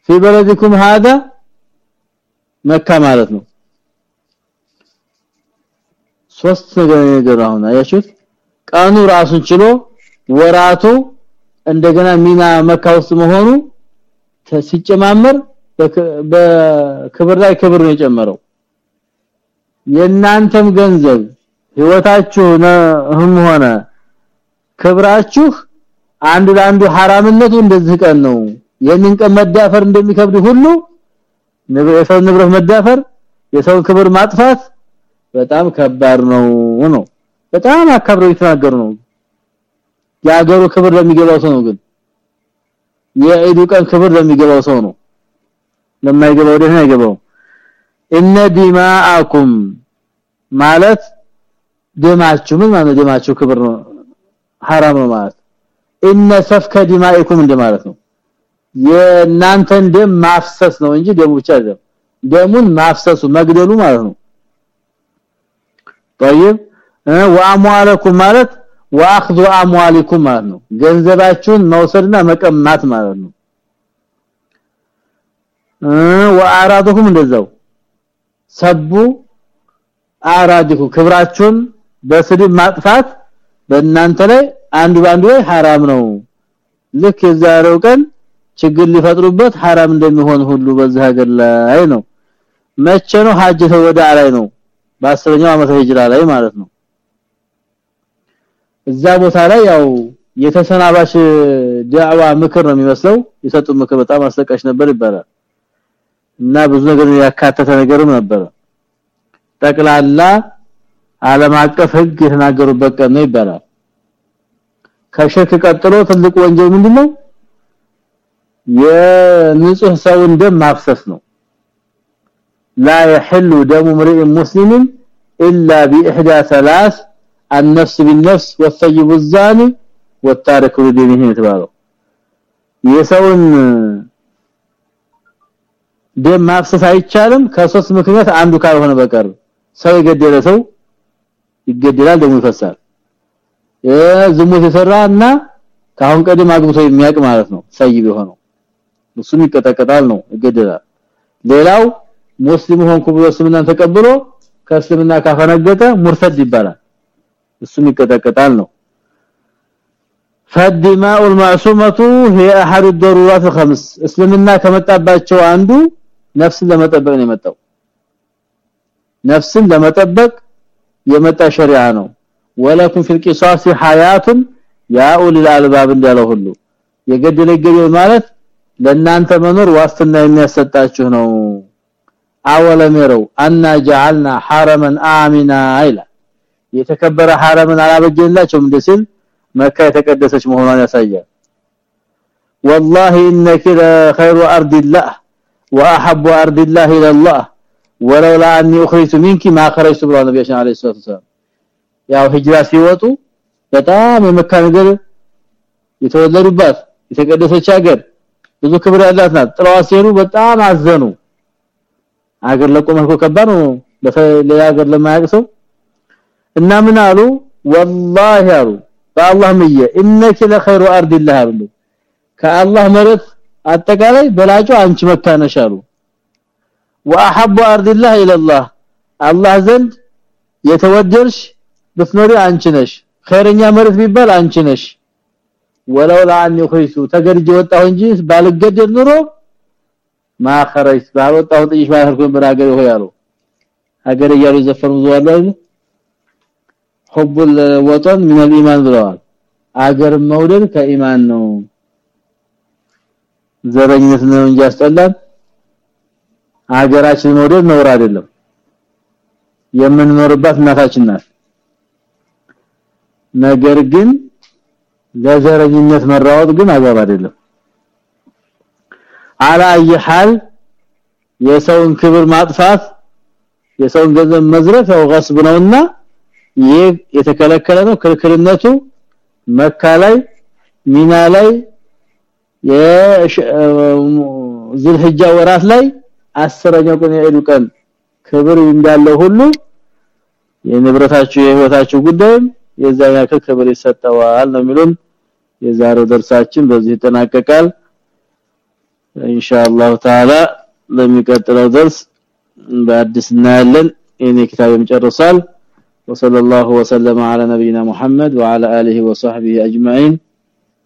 في بلدكم هذا መካ ማለት ነው። ሶስት ነገር አሁን አያችሁት? ቀኑ ራሱን ችሎ ወራቱ እንደገና ሚና መካ ውስጥ መሆኑ ሲጨማመር በክብር ላይ ክብር ነው የጨመረው። የናንተም ገንዘብ ህይወታችሁ ነህም ሆነ ክብራችሁ አንዱ ለአንዱ ሐራምነቱ እንደዚህ ቀን ነው። ቀን መዳፈር እንደሚከብድ ሁሉ የሰው ንብረት መዳፈር የሰው ክብር ማጥፋት በጣም ከባድ ነው ነው። በጣም አከብረው ይተናገሩ ነው። የአገሩ ክብር ለሚገባው ሰው ነው ግን። የዒዱ ቀን ክብር ለሚገባው ሰው ነው። ለማይገባው ደህና አይገባው እነ ዲማአኩም ማለት ደማችሁ ምን ማለት ደማችሁ ክብር ነው حرام ነው ማለት እነ ሰፍከ ዲማኢኩም እንደማለት ነው የናንተን ደም ማፍሰስ ነው እንጂ ደሙ ብቻ አይደለም ደሙን ማፍሰሱ መግደሉ ማለት ነው طيب ወአምዋለኩም ማለት واخذ اموالكم ማለት ነው ገንዘባችሁን መውሰድና መቀማት ማለት ነው ወአራዱኩም እንደዛው ሰቡ አራዲኩ ክብራችሁን በስድብ ማጥፋት በእናንተ ላይ አንዱ ባንዱ ላይ حرام ነው ልክ የዛሬው ቀን ችግር ሊፈጥሩበት حرام እንደሚሆን ሁሉ በዚህ ሀገር ላይ ነው መቼ ነው ሐጅ ወዳ ላይ ነው በአስረኛው ዓመተ ሂጅራ ላይ ማለት ነው እዛ ቦታ ላይ ያው የተሰናባሽ ዳዕዋ ምክር ነው የሚመስለው የሰጡ ምክር በጣም አስለቃሽ ነበር ይባላል እና ብዙ ነገር ያካተተ ነገርም ነበር ጠቅላላ ዓለም አቀፍ ህግ የተናገሩበት ቀን ነው ይባላል ከሽርክ ቀጥሎ ትልቁ ወንጀል ምንድነው የንጹህ ሰውን ደም ማፍሰስ ነው لا يحل دم امرئ مسلم الا باحدى ثلاث النفس بالنفس والثيب الزاني والتارك لدينه የተባለው የሰውን ደም ማፍሰስ አይቻልም ከሶስት ምክንያት አንዱ ካልሆነ በቀር ሰው የገደለ ሰው ይገደላል ደሙ ይፈሳል ዝሙት የሰራና ካሁን ቀደም አግብቶ የሚያውቅ ማለት ነው ሰይብ የሆነው እሱም ይቀጠቀጣል ነው ይገደላል ሌላው ሙስሊም ሆንኩ ብሎ እስልምናን ተቀብሎ ከእስልምና ካፈነገጠ ሙርተድ ይባላል እሱም ይቀጠቀጣል ነው فالدماء المعصومه هي احد الضرورات الخمس እስልምና ከመጣባቸው አንዱ ነፍስን ለመጠበቅ ነው የመጣው ነፍስን ለመጠበቅ የመጣ ሸሪዓ ነው ወለኩም ፊል ቂሳስ ሐያቱን ያ ኡሊል አልባብ እንዳለው ሁሉ የገደለ ገደል ማለት ለናንተ መኖር ዋስትና የሚያሰጣችሁ ነው አወለም ይረው አና جعلنا حرما آمنا አይላ የተከበረ ሐረምን አላበጀላቸውም እንደሲል መካ የተቀደሰች መሆኗን ያሳያል والله انك لخير ارض الله واحب ارض الله الى الله ولولا اني اخرجت منك ما خرجت ብሏል ነብያችን አለይሂ ሰላም ያው ሂጅራ ሲወጡ በጣም የመካ ነገር የተወለዱባት የተቀደሰች ሀገር ብዙ ክብር ያላት ናት ጥላዋ ሲሄዱ በጣም አዘኑ ሀገር ለቆ መልኮ ከባድ ነው ለሌላ ሀገር ለማያውቅ ሰው እና ምን አሉ والله አሉ በአላህ ምየ انك لخير ارض الله አሉ ከአላህ መረት አጠቃላይ በላጩ አንቺ መካነሽ አሉ። واحب ارض الله الى الله አላህ ዘንድ የተወደድሽ ብትኖሪ አንቺ ነሽ። ኸይረኛ መሬት ቢባል አንቺ ነሽ። ወለው ለአን ይخيሱ ተገርጄ ወጣሁ እንጂ ባልገደድ ኑሮ ማخرጅ ባልወጣሁ ጥይሽ ማልኩን በራገር ይሆ ሀገር እያሉ ዘፈሩ ዘዋላል حب الوطن من الايمان ብለዋል። አገር መውደድ ከኢማን ነው። ዘረኝነት ነው እንጂ ያስጠላል አገራችን መውደድ ነውር አይደለም የምንኖርባት እናታችን ናት ነገር ግን ለዘረኝነት መራወጥ ግን አግባብ አይደለም አላ ይሐል የሰውን ክብር ማጥፋት የሰውን ገንዘብ መዝረፍ ያው غصب ነውና ይህ የተከለከለ ነው ክልክልነቱ መካ ላይ ሚና ላይ የዝልህጃ ወራት ላይ አስረኛው ቀን የዒዱ ቀን ክብር እንዳለው ሁሉ የንብረታችሁ የህይወታችሁ ጉዳይም የዛን ያክል ክብር ይሰጠዋል ነው የሚሉን የዛሬው ደርሳችን በዚህ ይጠናቀቃል ኢንሻአላህ ተዓላ ለሚቀጥለው ደርስ በአዲስ እናያለን እኔ ኪታብ ይጨርሳል وصلى الله وسلم على نبينا محمد وعلى اله وصحبه اجمعين